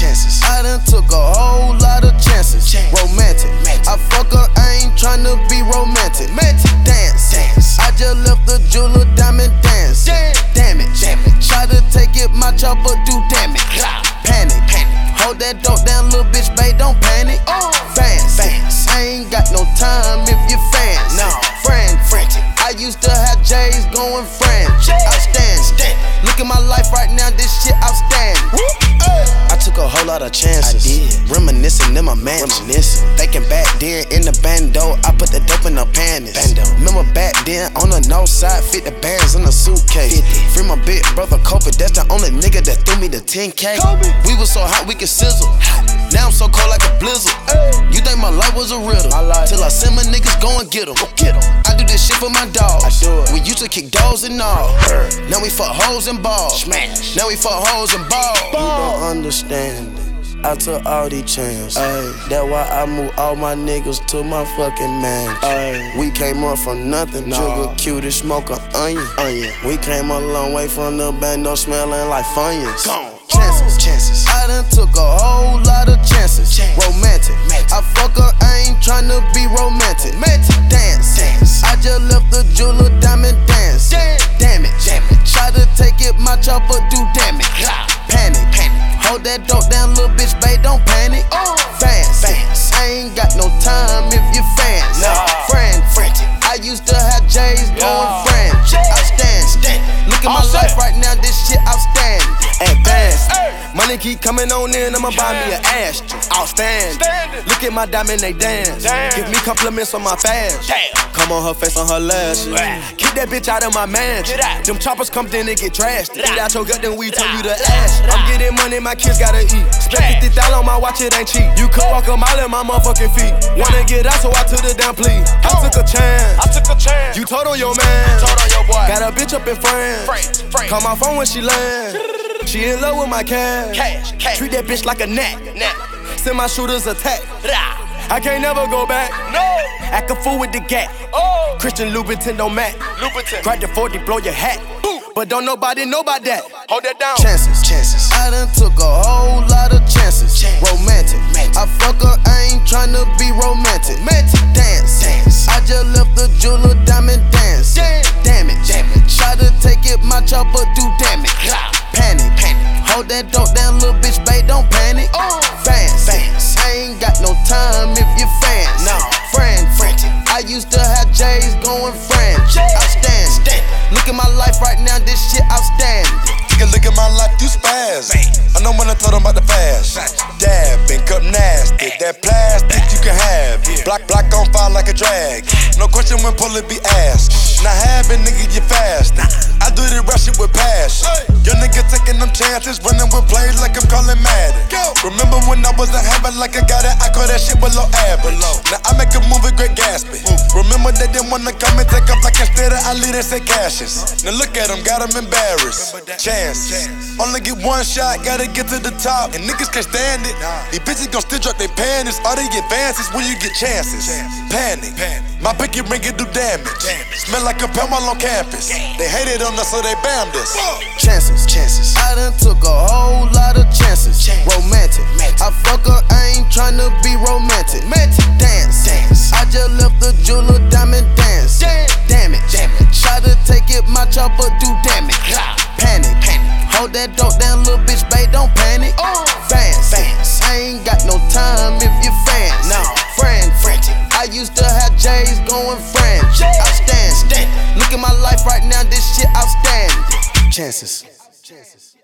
chances. I done took a whole lot of chances. Chance. Romantic. Romantic. I fuck her, I ain't tryna be romantic. Romantic. Dance. Dance. I just left the jeweler diamond dance. Damn. Damage. Damage. Try to take it, my chopper do damage. Panic. Panic. Hold that dope down, little bitch, babe, don't panic. Oh. Life right now, this shit outstanding. I took a whole lot of chances. I did. Reminiscing in my mansion. Reminiscing. Thinking back then in the bando, I put the dope in the panties. Bando. Remember back then on the north side, fit the bands in the suitcase. 50. Free my big brother Kobe, that's the only nigga that threw me the 10K. Kobe. We was so hot we could sizzle. Now I'm so cold like a blizzard. Ay. You think my life was a riddle? Till I send my niggas go and get 'em. Go get 'em. I do this shit for my dogs. I do it. We used to kick dogs and all. Now we fuck hoes and balls. Smash. Now we fuck hoes and balls. You don't understand it. I took all these chances. That's why I moved all my niggas to my fucking man. We came up from nothing. No. Sugar cutie, smoke an onion. onion. We came a long way from the bando smelling like funyuns. Chances, chances. I done took a whole lot of chances. Chance. Romantic. Romantic. I fuck her, I ain't tryna be romantic. Romantic. Try to take it, my chopper do damage. Panic. Panic. Hold that dope down, little bitch, babe, don't panic. Uh. Oh. Fans. Fans. I ain't got no time if you Money keep coming on in, I'ma buy me an Aston. Outstanding. Look at my diamond, they dance. Give me compliments on my fast. Come on her face, on her lashes. Keep that bitch out of my mansion. Them choppers come in and get trashed. Get out your gut, then we turn you to ash. I'm getting money, my kids gotta eat. Spend 50 on my watch, it ain't cheap. You could walk a mile in my motherfucking feet. Wanna get out, so I took the down plea. I took a chance. I took a chance. You told on your man. Told on your boy. Got a bitch up in France. France, France. Call my phone when she land. She in love with my cash. Cash, cash. Treat that bitch like a gnat. Nah. Send my shooters attack. Rah. I can't never go back. No. Act a fool with the gap. Oh. Christian Louboutin don't match. Louboutin. Crack the 40, blow your hat. But don't nobody know about that. Hold that down. Chances, chances. I done took a whole lot of chances. Chance. Romantic. Romantic. I fuck her, I ain't tryna be romantic. Romantic. Dance. Dance. I just left the jeweler diamond dance. Damn. Damage. Damage. Try to take it, my chopper do damage. Hold that dope down, little bitch, babe, don't panic. Uh. Oh. Fans. Fans. I ain't got no time if you fans. No. Friend. Frantic. I used to have J's going French. Outstanding. Look at my life right now, this shit outstanding. Take a look at my life, you spaz. I know when I told them about the fast. Dab, been cut nasty. That plastic you can have. Block, block on fire like a drag. No question when pull it be asked. Not having nigga, you fast. I do the rush it with passion. Your nigga taking them chances, running with plays like I'm calling Madden. Remember when I was a habit like I got it, I call that shit below average. Now I make a movie, great Gatsby. Remember they didn't wanna come and take up like instead of I lead and say cashes. Now look at them, got them embarrassed. Chances. Only get one shot, gotta get to the top. And niggas can't stand it. These bitches gon' still drop their panties. All they advances when you get chances. Panic. My picky ring it do damage. Smell like a while on campus. They hated on us, so they banned us. Chances, chances. I done took a whole lot of chances. Romantic. I fuck her, I ain't tryna be romantic. Dance. Dance. I just left the jeweler diamond dance. Damage. Try to take it, my chopper do damage. Panic. Hold that dope down, little bitch, babe, don't panic. Fans. I ain't got no time if you fans. Used to have J's going French. Outstanding. Look at my life right now, this shit outstanding. Chances. Chances.